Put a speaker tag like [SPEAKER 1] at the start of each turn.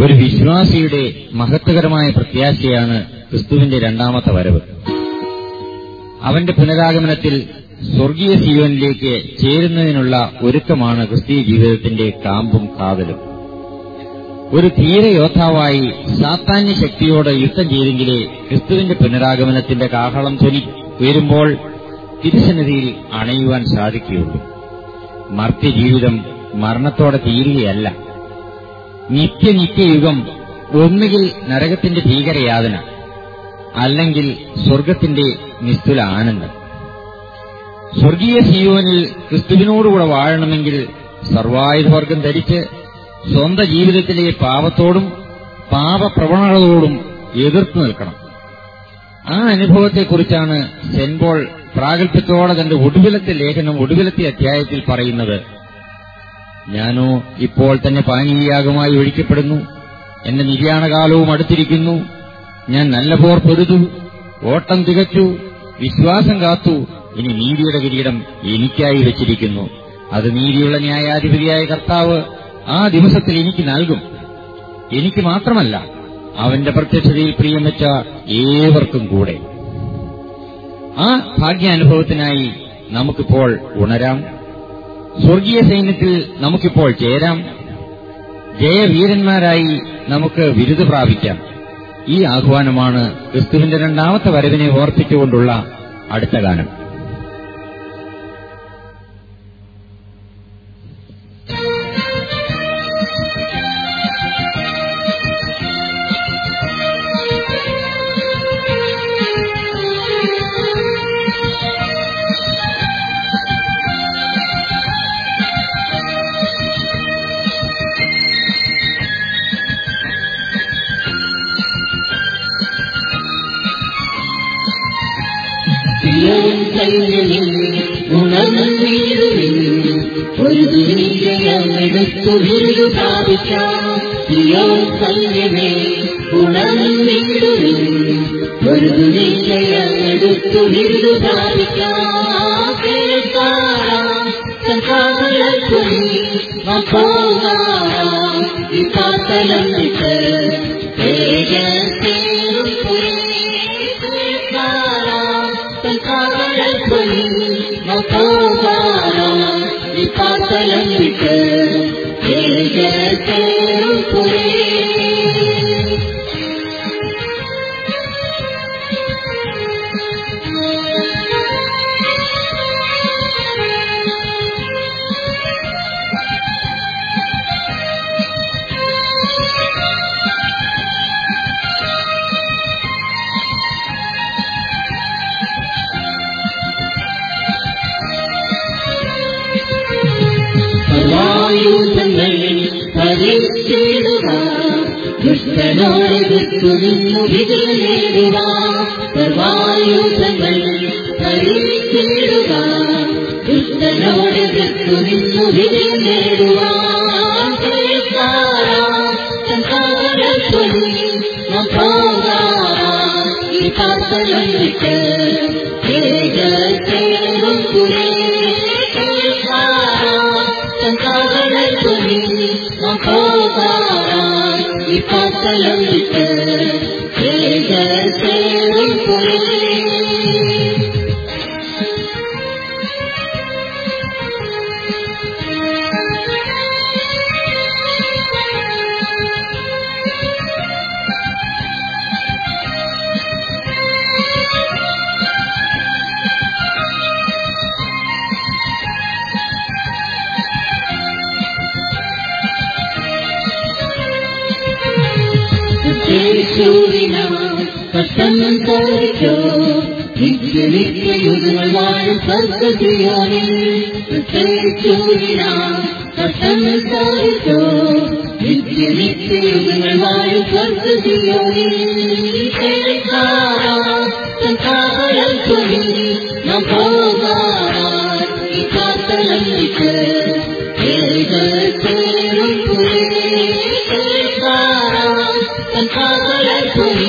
[SPEAKER 1] ഒരു വിശ്വാസിയുടെ മഹത്വകരമായ പ്രത്യാശയാണ് ക്രിസ്തുവിന്റെ രണ്ടാമത്തെ വരവ്. അവന്റെ പുനരാഗമനത്തിൽ സ്വർഗീയ ജീവനിലേക്ക് ചേരുന്നതിനുള്ള ഒരുക്കമാണ് ക്രിസ്തീയ ജീവിതത്തിന്റെ കാമ്പും കാതലും. ഒരു ധീരയോദ്ധാവായി സാത്താന്യ ശക്തിയോട് യുദ്ധം ചെയ്തെങ്കിലേ ക്രിസ്തുവിന്റെ പുനരാഗമനത്തിന്റെ കാഹളം ധ്വനി ഉയരുമ്പോൾ തിരുസന്നിധിയിൽ അണയുവാൻ സാധിക്കുകയുള്ളൂ. മർത്യജീവിതം മരണത്തോടെ തീരുകയല്ല. നിത്യനിത്യയുഗം ഒന്നുകിൽ നരകത്തിന്റെ ഭീകരയാതന അല്ലെങ്കിൽ സ്വർഗത്തിന്റെ നിസ്തുല ആനന്ദം. സ്വർഗീയ ജീവനിൽ ക്രിസ്തുവിനോടുകൂടെ വാഴണമെങ്കിൽ സർവായുധവർഗം ധരിച്ച് സ്വന്ത ജീവിതത്തിലെ പാപത്തോടും പാപപ്രവണതയോടും എതിർത്തു നിൽക്കണം. ആ അനുഭവത്തെക്കുറിച്ചാണ് സെന്റ് പോൾ പ്രാഗൽഭ്യത്തോടെ തന്റെ ഒടുവിലത്തെ ലേഖനം ഒടുവിലത്തെ അധ്യായത്തിൽ പറയുന്നത് ഞാനോ ഇപ്പോൾ തന്നെ പാനീയാഗമായി ഒഴിക്കപ്പെടുന്നു എന്റെ നിര്യാണകാലവും അടുത്തിരിക്കുന്നു ഞാൻ നല്ല പോർ പൊരുതു ഓട്ടം തികച്ചു വിശ്വാസം കാത്തു ഇനി നീതിയുടെ കിരീടം എനിക്കായി വെച്ചിരിക്കുന്നു. അത് നീതിയുള്ള ന്യായാധിപതിയായ കർത്താവ് ആ ദിവസത്തിൽ എനിക്ക് നൽകും. എനിക്ക് മാത്രമല്ല അവന്റെ പ്രത്യക്ഷതയിൽ പ്രിയം വെച്ച ഏവർക്കും കൂടെ. ആ ഭാഗ്യാനുഭവത്തിനായി നമുക്കിപ്പോൾ ഉണരാം. സ്വർഗീയ സൈന്യത്തിൽ നമുക്കിപ്പോൾ ചേരാം. ജയവീരന്മാരായി നമുക്ക് ബിരുദ പ്രാപിക്കാം. ഈ ആഹ്വാനമാണ് ക്രിസ്തുവിന്റെ രണ്ടാമത്തെ വരവിനെ ഓർപ്പിച്ചുകൊണ്ടുള്ള അടുത്ത ഗാനം.
[SPEAKER 2] ഉണർന്നിടുവിൻ ഒരു ദുരിതമെടുത്തു വിരുദു പ്രാപിക്കാം. പ്രിയോ സൈന്യമേ ഉണർന്നിടുവിൻ ഒരു ദുരിതമെടുത്തു വിരുദു പ്രാപിക്കാം. സംഘാതലപ്പൊഴി അപ്പോകാറാം ഈ கோமாரா விபாசயந்திக்கு ஏகே தேரும் புரே ेवा दुष्टनोरदिस्तु निन्नु विजयेरुवा सर्वायुधमन् परिक्रीडुवा दुष्टनोरदिस्तु निन्नु विजयेरुवा परिसारा संसारध्वनि नभोगा विकासनन्दित हे जय पुरे Thank you. പുരേ കഷ്ടം തോറിക്കോ നിത്യ നിത്യയുഗങ്ങൾ വാഴും സ്വർഗസിയോനിൽ കഷ്ടം തോറിക്കോ നിത്യ നിത്യയുഗങ്ങൾ വാഴും സ്വർഗസിയോനിൽ സംഘാതലം തൊഴി നാം പോകാം ഈ കാത്തലം വിട്ട് തേരും പുരേ സംഘാതലം തൊഴി നാം